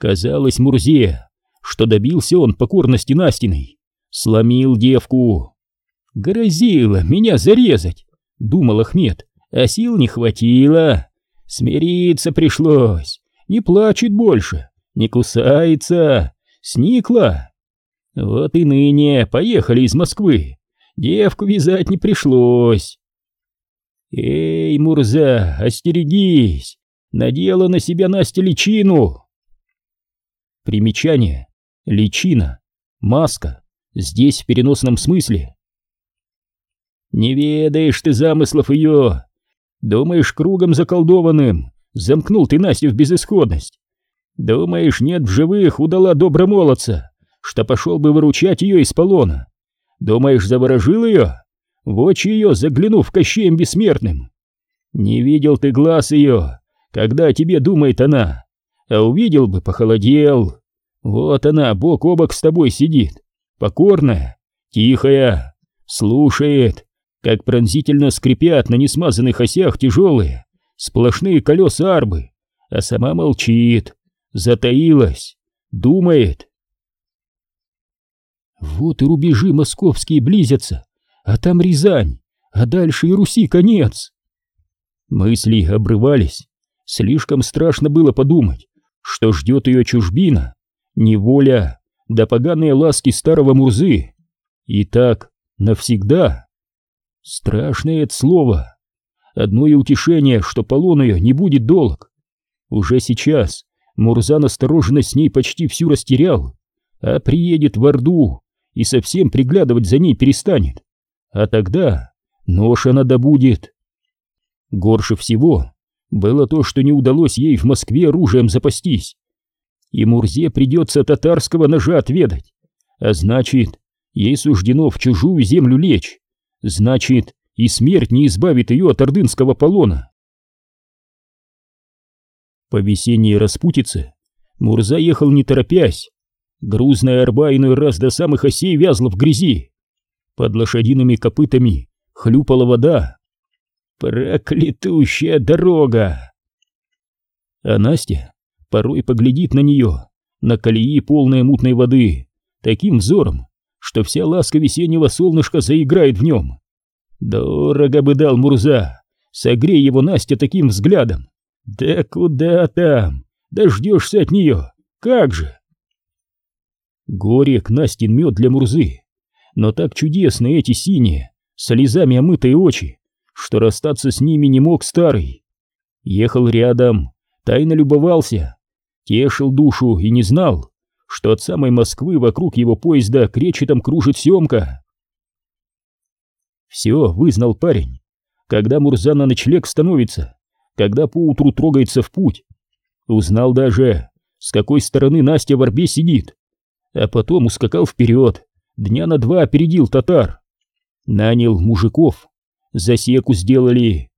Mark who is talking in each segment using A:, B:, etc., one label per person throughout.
A: Казалось Мурзе, что добился он покорности Настиной, сломил девку. «Грозила меня зарезать», — думал Ахмед, — «а сил не хватило. Смириться пришлось, не плачет больше, не кусается, сникла. Вот и ныне поехали из Москвы, девку вязать не пришлось». «Эй, Мурза, остерегись! Надела на себя Настя личину!» Примечание. Личина. Маска. Здесь в переносном смысле. Не ведаешь ты замыслов ее. Думаешь, кругом заколдованным замкнул ты Настю в безысходность. Думаешь, нет в живых удала добромолодца, что пошел бы выручать ее из полона. Думаешь, заворожил ее, в очи ее заглянув Кощеем Бессмертным. Не видел ты глаз ее, когда тебе думает она, а увидел бы, похолодел. Вот она, бок о бок с тобой сидит, покорная, тихая, слушает, как пронзительно скрипят на несмазанных осях тяжелые, сплошные колеса арбы, а сама молчит, затаилась, думает. Вот и рубежи московские близятся, а там Рязань, а дальше и Руси конец. Мысли обрывались, слишком страшно было подумать, что ждет ее чужбина, неволя, да поганые ласки старого Мурзы. И так навсегда. Страшное это слово. Одно и утешение, что полон ее не будет долг. Уже сейчас Мурза настороженно с ней почти всю растерял, а приедет в Орду и совсем приглядывать за ней перестанет. А тогда нож она добудет. Горше всего было то, что не удалось ей в Москве оружием запастись и Мурзе придется татарского ножа отведать. А значит, ей суждено в чужую землю лечь. Значит, и смерть не избавит ее от ордынского полона. По весенней распутице Мурза ехал не торопясь. Грузная арба иной раз до самых осей вязла в грязи. Под лошадиными копытами хлюпала вода. Проклятущая дорога! А Настя порой поглядит на нее, на колеи полные мутной воды, таким взором, что вся ласка весеннего солнышка заиграет в нем. Дорого бы дал Мурза, согрей его Настя таким взглядом. Да куда там, дождешься от нее, как же? Горек Настин мед для Мурзы, но так чудесны эти синие, слезами омытые очи, что расстаться с ними не мог старый. Ехал рядом, тайно любовался, тешил душу и не знал, что от самой Москвы вокруг его поезда кречетом кружит съемка. Все вызнал парень, когда Мурза на ночлег становится, когда поутру трогается в путь. Узнал даже, с какой стороны Настя в орбе сидит, а потом ускакал вперед, дня на два опередил татар. Нанял мужиков, засеку сделали.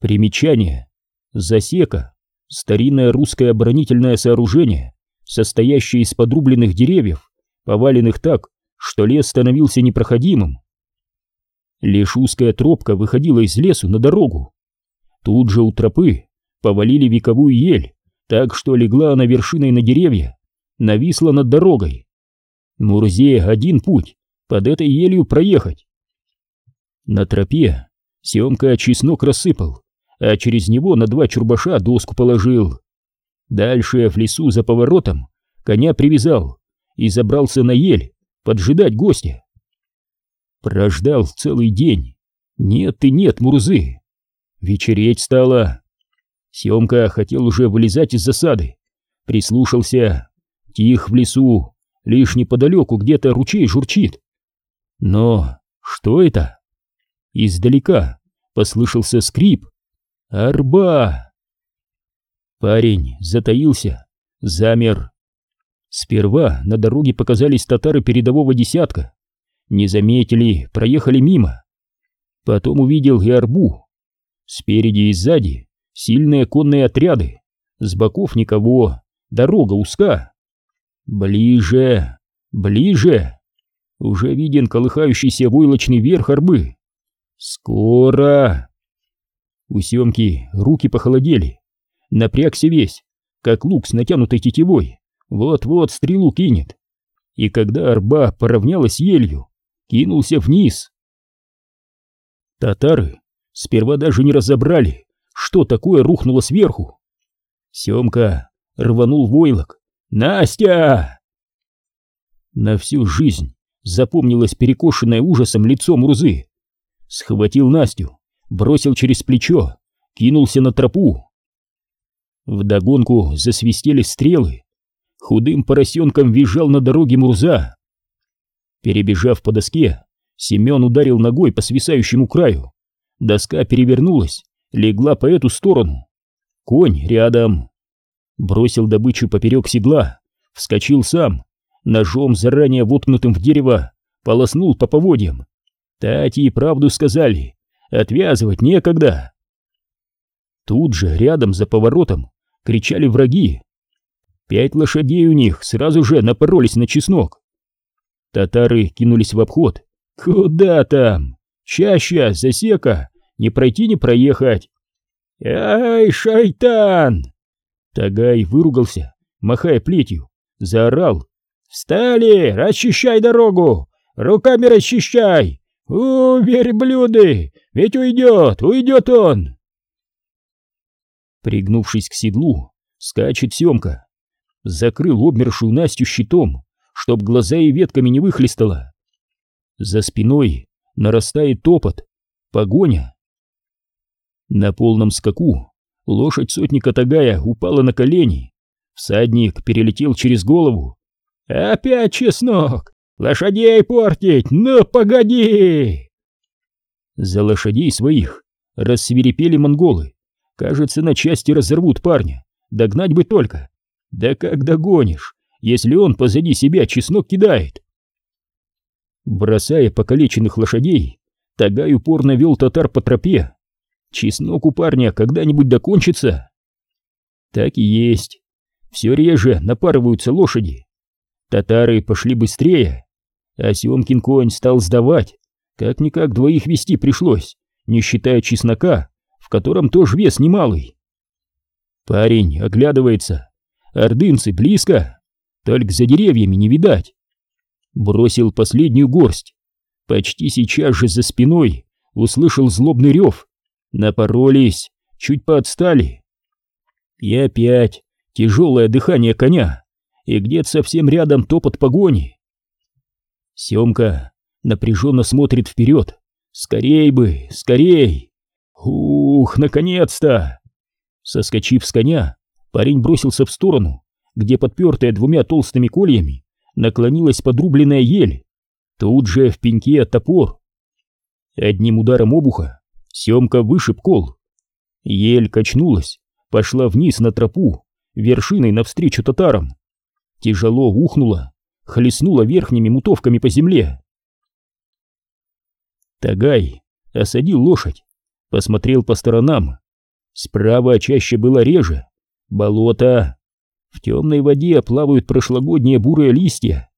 A: Примечание. Засека Старинное русское оборонительное сооружение, состоящее из подрубленных деревьев, поваленных так, что лес становился непроходимым. Лишь узкая тропка выходила из лесу на дорогу. Тут же у тропы повалили вековую ель, так что легла она вершиной на деревья, нависла над дорогой. Мурзе один путь, под этой елью проехать. На тропе Семка чеснок рассыпал, а через него на два чурбаша доску положил. Дальше в лесу за поворотом коня привязал и забрался на ель поджидать гостя. Прождал целый день. Нет и нет Мурзы. Вечереть стало. Семка хотел уже вылезать из засады. Прислушался. Тих в лесу. Лишь неподалеку где-то ручей журчит. Но что это? Издалека послышался скрип Арба! Парень затаился, замер. Сперва на дороге показались татары передового десятка. Не заметили, проехали мимо. Потом увидел и арбу. Спереди и сзади сильные конные отряды. С боков никого, дорога узка. Ближе, ближе. Уже виден колыхающийся войлочный верх арбы. Скоро. У Семки руки похолодели, напрягся весь, как лук с натянутой тетивой, вот-вот стрелу кинет. И когда арба поравнялась с елью, кинулся вниз. Татары сперва даже не разобрали, что такое рухнуло сверху. Семка рванул войлок. «Настя!» На всю жизнь запомнилось перекошенное ужасом лицо Мурзы. Схватил Настю, бросил через плечо, кинулся на тропу. Вдогонку засвистели стрелы. Худым поросенком визжал на дороге Мурза. Перебежав по доске, Семен ударил ногой по свисающему краю. Доска перевернулась, легла по эту сторону. Конь рядом. Бросил добычу поперек седла, вскочил сам, ножом, заранее воткнутым в дерево, полоснул по поводьям. Тати и правду сказали, отвязывать некогда. Тут же, рядом за поворотом, кричали враги. Пять лошадей у них сразу же напоролись на чеснок. Татары кинулись в обход. Куда там? Чаща, засека, не пройти, не проехать. «Ай, шайтан!» Тагай выругался, махая плетью, заорал. «Встали! Расчищай дорогу! Руками расчищай! У, верблюды! Ведь уйдет, уйдет он!» Пригнувшись к седлу, скачет Семка. Закрыл обмершую Настю щитом, чтоб глаза и ветками не выхлестало. За спиной нарастает топот, погоня. На полном скаку лошадь сотника Тагая упала на колени. Всадник перелетел через голову. «Опять чеснок! Лошадей портить! Ну, погоди!» За лошадей своих рассверепели монголы. Кажется, на части разорвут парня. Догнать бы только. Да как догонишь, если он позади себя чеснок кидает? Бросая покалеченных лошадей, Тагай упорно вел татар по тропе. Чеснок у парня когда-нибудь докончится? Так и есть. Все реже напарываются лошади. Татары пошли быстрее, а Семкин конь стал сдавать. Как-никак двоих вести пришлось, не считая чеснока, в котором тоже вес немалый. Парень оглядывается. Ордынцы близко, только за деревьями не видать. Бросил последнюю горсть. Почти сейчас же за спиной услышал злобный рев. Напоролись, чуть поотстали. И опять тяжелое дыхание коня, и где-то совсем рядом топот погони. Семка напряженно смотрит вперед. Скорей бы, скорей! Ух, наконец-то! Соскочив с коня, парень бросился в сторону, где подпертая двумя толстыми кольями наклонилась подрубленная ель. Тут же в пеньке топор. Одним ударом обуха Семка вышиб кол. Ель качнулась, пошла вниз на тропу, вершиной навстречу татарам. Тяжело ухнула, хлестнула верхними мутовками по земле. Тагай осадил лошадь, посмотрел по сторонам. Справа чаще было реже. Болото. В темной воде плавают прошлогодние бурые листья.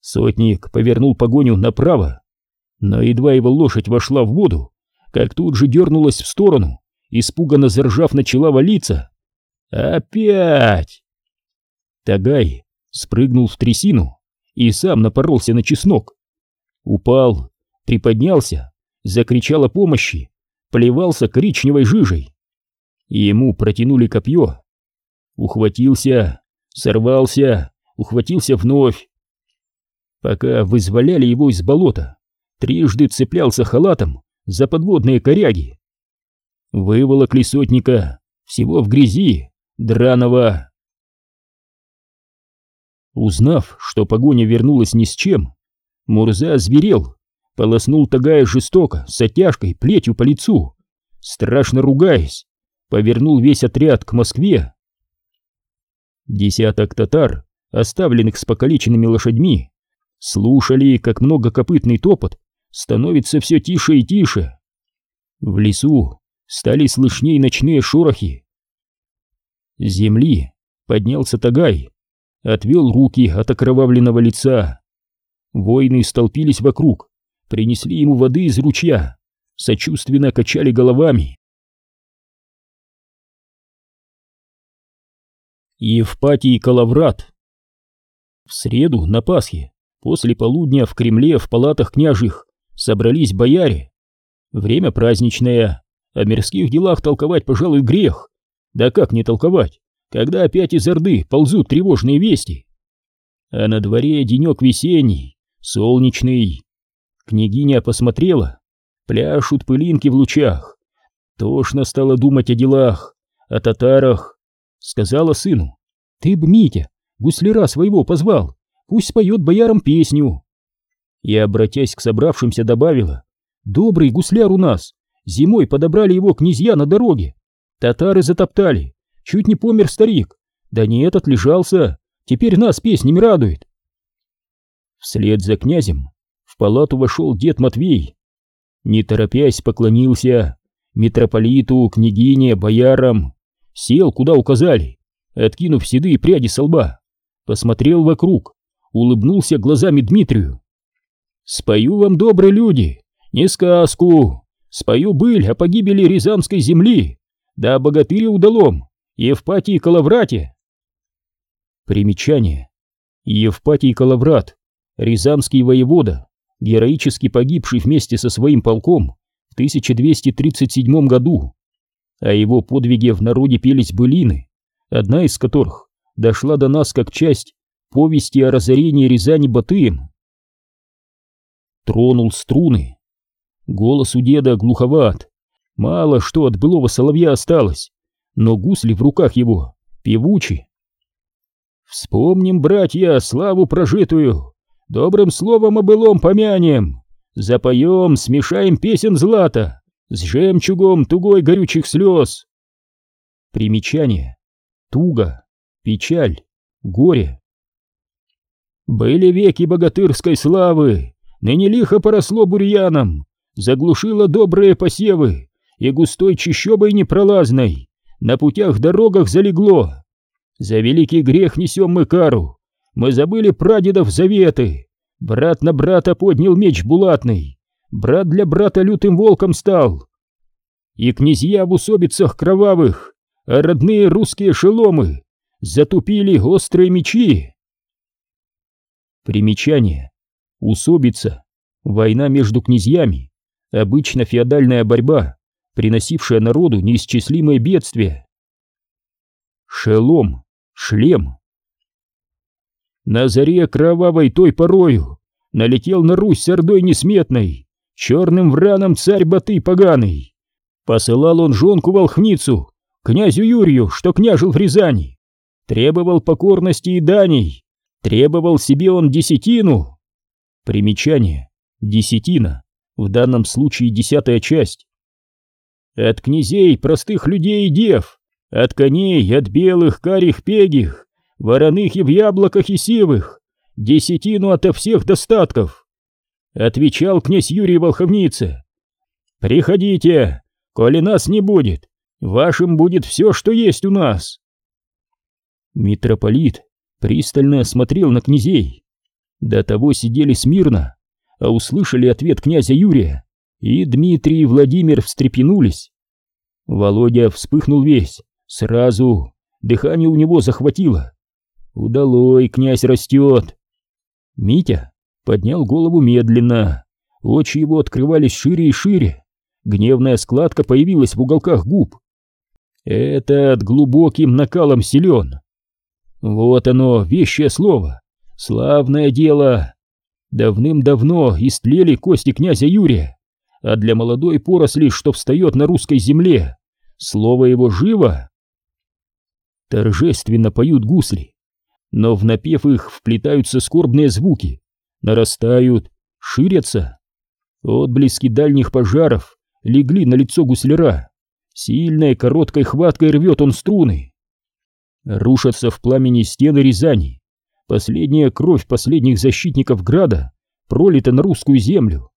A: Сотник повернул погоню направо, но едва его лошадь вошла в воду, как тут же дернулась в сторону, испуганно заржав начала валиться. «Опять!» Тагай спрыгнул в трясину и сам напоролся на чеснок. Упал, приподнялся, закричал о помощи, плевался коричневой жижей. Ему протянули копье. Ухватился, сорвался, ухватился вновь. Пока вызволяли его из болота, трижды цеплялся халатом за подводные коряги. Выволокли сотника, всего в грязи, драного. Узнав, что погоня вернулась ни с чем, Мурза зверел полоснул Тагая жестоко, с оттяжкой, плетью по лицу, страшно ругаясь, повернул весь отряд к Москве. Десяток татар, оставленных с покалеченными лошадьми, слушали, как многокопытный топот становится все тише и тише. В лесу стали слышней ночные шорохи. С земли поднялся Тагай, отвел руки от окровавленного лица. Воины столпились вокруг, принесли ему воды из ручья, сочувственно качали головами. Евпатий Калаврат. В среду на Пасхе, после полудня в Кремле в палатах княжих собрались бояре. Время праздничное, о мирских делах толковать, пожалуй, грех. Да как не толковать, когда опять из Орды ползут тревожные вести? А на дворе денек весенний, солнечный. Княгиня посмотрела, пляшут пылинки в лучах. Тошно стало думать о делах, о татарах, сказала сыну. Ты б, Митя, гусляра своего позвал, пусть споет боярам песню. И, обратясь к собравшимся, добавила. Добрый гусляр у нас, зимой подобрали его князья на дороге. Татары затоптали, чуть не помер старик. Да нет, отлежался, теперь нас песнями радует. Вслед за князем в палату вошел дед Матвей. Не торопясь поклонился митрополиту, княгине, боярам сел, куда указали, откинув седые пряди со лба, посмотрел вокруг, улыбнулся глазами Дмитрию. «Спою вам, добрые люди, не сказку, спою быль о погибели Рязанской земли, да о богатыре удалом, Евпатии Калаврате». Примечание. Евпатий Калаврат, рязанский воевода, героически погибший вместе со своим полком в 1237 году о его подвиге в народе пелись былины, одна из которых дошла до нас как часть повести о разорении Рязани Батыем. Тронул струны. Голос у деда глуховат, мало что от былого соловья осталось, но гусли в руках его певучи. Вспомним, братья, славу прожитую, добрым словом о былом помянем, запоем, смешаем песен злата, с жемчугом тугой горючих слез. Примечание. Туго, печаль, горе. Были веки богатырской славы, ныне лихо поросло бурьяном, заглушило добрые посевы и густой чащобой непролазной, на путях дорогах залегло. За великий грех несем мы кару, мы забыли прадедов заветы, брат на брата поднял меч булатный, брат для брата лютым волком стал. И князья в усобицах кровавых, а родные русские шеломы затупили острые мечи. Примечание. Усобица. Война между князьями. Обычно феодальная борьба, приносившая народу неисчислимые бедствия. Шелом. Шлем. На заре кровавой той порою налетел на Русь с ордой несметной, черным враном царь Баты поганый. Посылал он жонку волхницу, князю Юрию, что княжил в Рязани. Требовал покорности и даней, требовал себе он десятину. Примечание. Десятина. В данном случае десятая часть. От князей, простых людей и дев, от коней, от белых, карих, пегих, вороных и в яблоках и сивых, десятину ото всех достатков отвечал князь Юрий Волховнице. «Приходите, коли нас не будет, вашим будет все, что есть у нас». Митрополит пристально смотрел на князей. До того сидели смирно, а услышали ответ князя Юрия, и Дмитрий и Владимир встрепенулись. Володя вспыхнул весь, сразу, дыхание у него захватило. Удалой, князь растет. Митя поднял голову медленно. Очи его открывались шире и шире. Гневная складка появилась в уголках губ. Этот глубоким накалом силен. Вот оно, вещее слово. Славное дело. Давным-давно истлели кости князя Юрия, а для молодой поросли, что встает на русской земле, слово его живо. Торжественно поют гусли, но в напев их вплетаются скорбные звуки, нарастают, ширятся. Отблески дальних пожаров легли на лицо гусляра. Сильной короткой хваткой рвет он струны. Рушатся в пламени стены Рязани. Последняя кровь последних защитников града пролита на русскую землю.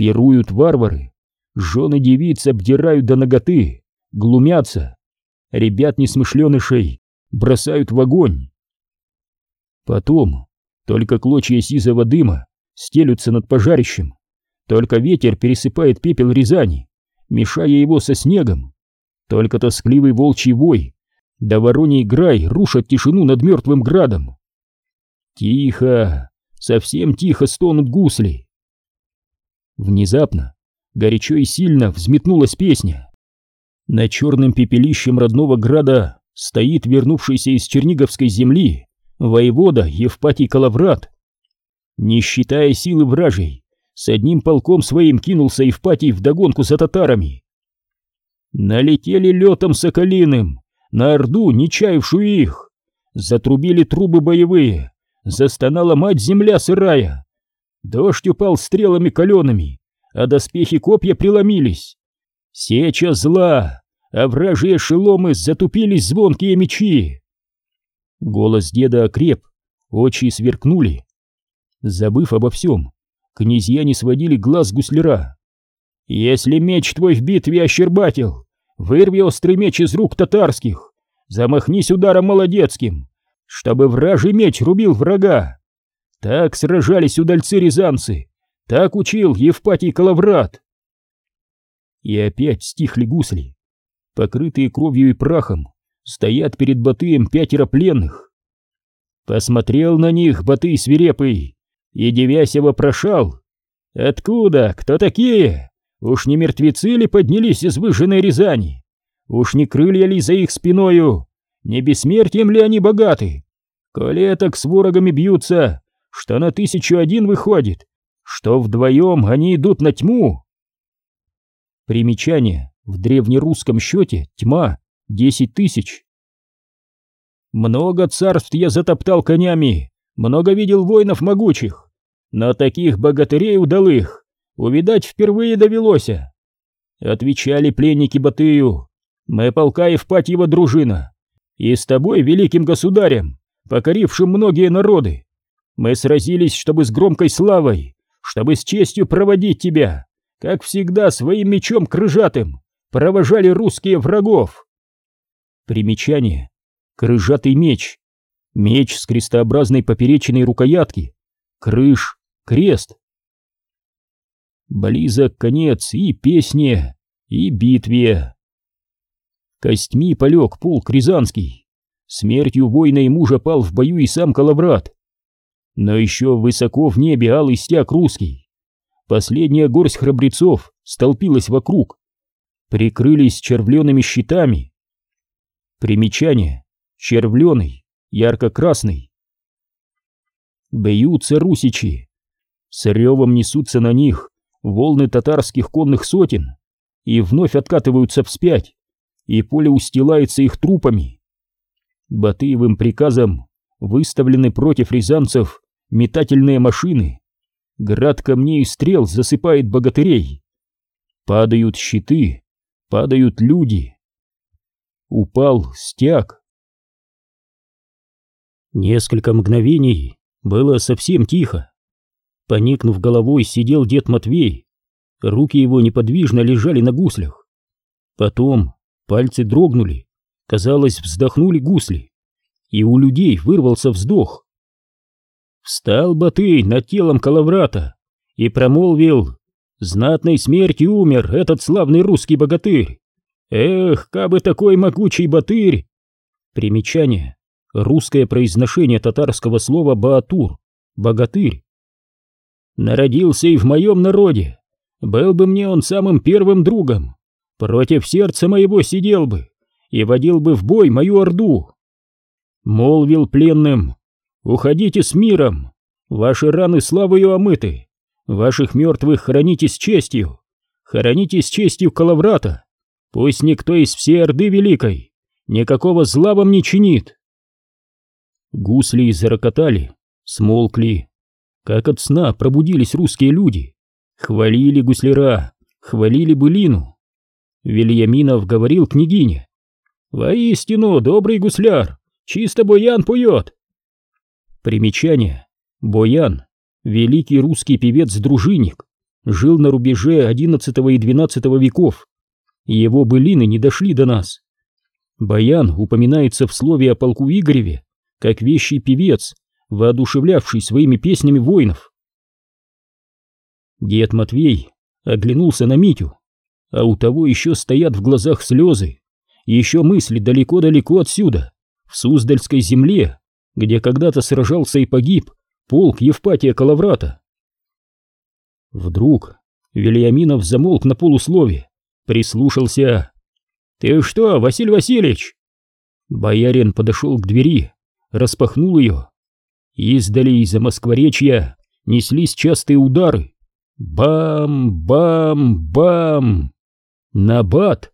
A: Пируют варвары, жены девиц обдирают до ноготы, глумятся. Ребят несмышленышей бросают в огонь. Потом только клочья сизого дыма стелются над пожарищем. Только ветер пересыпает пепел Рязани, мешая его со снегом. Только тоскливый волчий вой да Вороний Грай рушат тишину над мертвым градом. Тихо, совсем тихо стонут гусли. Внезапно, горячо и сильно взметнулась песня. На черном пепелищем родного града стоит вернувшийся из Черниговской земли воевода Евпатий Калаврат. Не считая силы вражей, с одним полком своим кинулся Евпатий вдогонку за татарами. Налетели летом соколиным, на орду, не чаявшую их. Затрубили трубы боевые, застонала мать земля сырая. Дождь упал стрелами калеными, а доспехи копья преломились. Сеча зла, а вражьи шеломы затупились звонкие мечи. Голос деда окреп, очи сверкнули. Забыв обо всем, князья не сводили глаз гусляра. «Если меч твой в битве ощербатил, вырви острый меч из рук татарских, замахнись ударом молодецким, чтобы вражий меч рубил врага. Так сражались удальцы-рязанцы, так учил Евпатий Калаврат». И опять стихли гусли, покрытые кровью и прахом, стоят перед Батыем пятеро пленных. Посмотрел на них Батый свирепый и, девясь, вопрошал. «Откуда? Кто такие? Уж не мертвецы ли поднялись из выжженной Рязани? Уж не крылья ли за их спиною? Не бессмертием ли они богаты? Коли с ворогами бьются, что на тысячу один выходит, что вдвоем они идут на тьму?» Примечание. В древнерусском счете тьма десять тысяч. Много царств я затоптал конями, много видел воинов могучих, но таких богатырей удалых увидать впервые довелось. Отвечали пленники Батыю, мы полка Евпатьева дружина, и с тобой, великим государем, покорившим многие народы, мы сразились, чтобы с громкой славой, чтобы с честью проводить тебя, как всегда своим мечом крыжатым, провожали русские врагов. Примечание. Крыжатый меч. Меч с крестообразной поперечиной рукоятки. Крыш. Крест. Близок конец и песне, и битве. Костьми полег полк Рязанский. Смертью воина и мужа пал в бою и сам Калаврат. Но еще высоко в небе алый стяг русский. Последняя горсть храбрецов столпилась вокруг. Прикрылись червленными щитами Примечание. Червленый, ярко-красный. Бьются русичи. С ревом несутся на них волны татарских конных сотен и вновь откатываются вспять, и поле устилается их трупами. Батыевым приказом выставлены против рязанцев метательные машины. Град камней и стрел засыпает богатырей. Падают щиты, падают люди упал стяг. Несколько мгновений было совсем тихо. Поникнув головой, сидел дед Матвей. Руки его неподвижно лежали на гуслях. Потом пальцы дрогнули, казалось, вздохнули гусли, и у людей вырвался вздох. Встал Батый над телом Калаврата и промолвил, «Знатной смертью умер этот славный русский богатырь. Эх, кабы такой могучий батырь! Примечание. Русское произношение татарского слова «баатур» — «богатырь». Народился и в моем народе. Был бы мне он самым первым другом. Против сердца моего сидел бы и водил бы в бой мою орду. Молвил пленным, уходите с миром, ваши раны славою омыты, ваших мертвых храните с честью, храните с честью Калаврата, Пусть никто из всей Орды Великой никакого зла вам не чинит. Гусли зарокотали, смолкли. Как от сна пробудились русские люди. Хвалили гусляра, хвалили былину. Вильяминов говорил княгине. «Воистину, добрый гусляр, чисто Боян поет!» Примечание. Боян, великий русский певец-дружинник, жил на рубеже XI и XII веков его былины не дошли до нас. Баян упоминается в слове о полку Игореве, как вещий певец, воодушевлявший своими песнями воинов. Дед Матвей оглянулся на Митю, а у того еще стоят в глазах слезы, еще мысли далеко-далеко отсюда, в Суздальской земле, где когда-то сражался и погиб полк Евпатия Калаврата. Вдруг Вильяминов замолк на полуслове, прислушался. «Ты что, Василий Васильевич?» Боярин подошел к двери, распахнул ее. Издали из-за Москворечья неслись частые удары. Бам-бам-бам! Набат